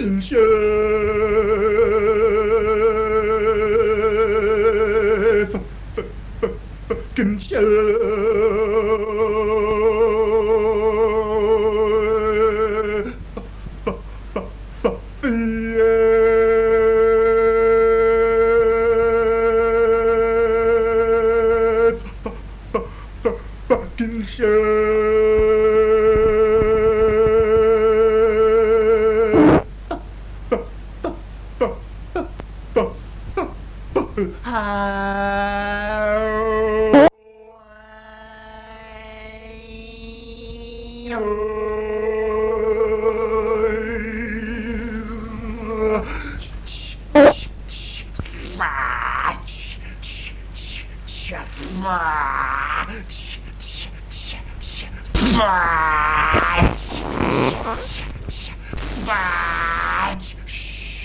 Fucking Fucking fucking show. Fudge!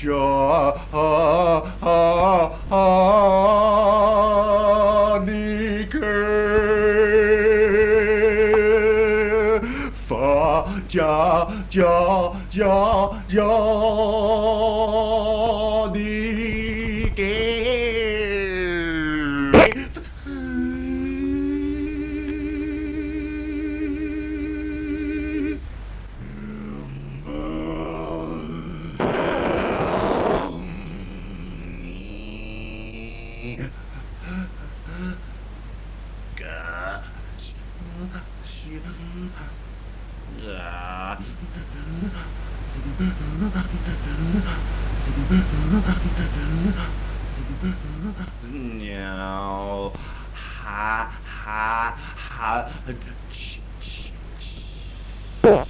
Chef. Shanika fa ja ja ja ja No. Ha ha ha.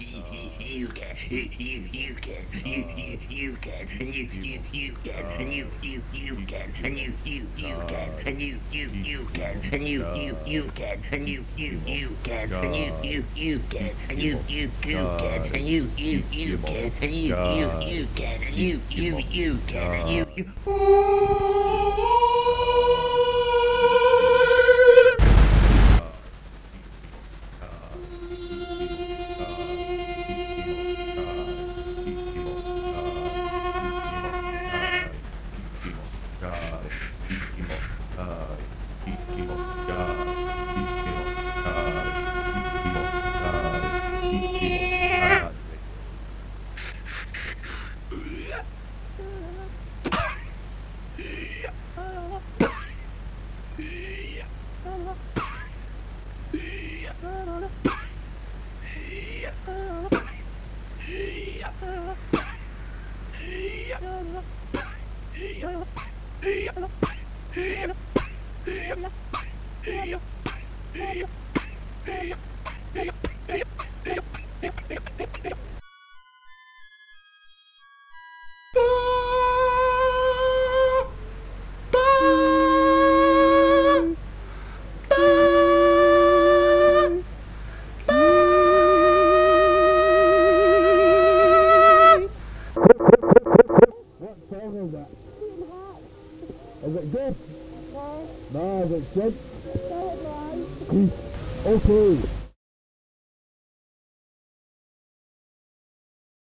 You can, you, you, you can, you, you, you can, you, you, you can, you, you, you can, you, you, you can, you, you, you can, you, you, you can, you, you, you can, you, you, you can, you, you, you can, you, you, you can, you, you, you can, you, you, you can, and you, Hjelp! Hjelp! Hjelp! Hjelp! Hjelp! Five. Five at okay.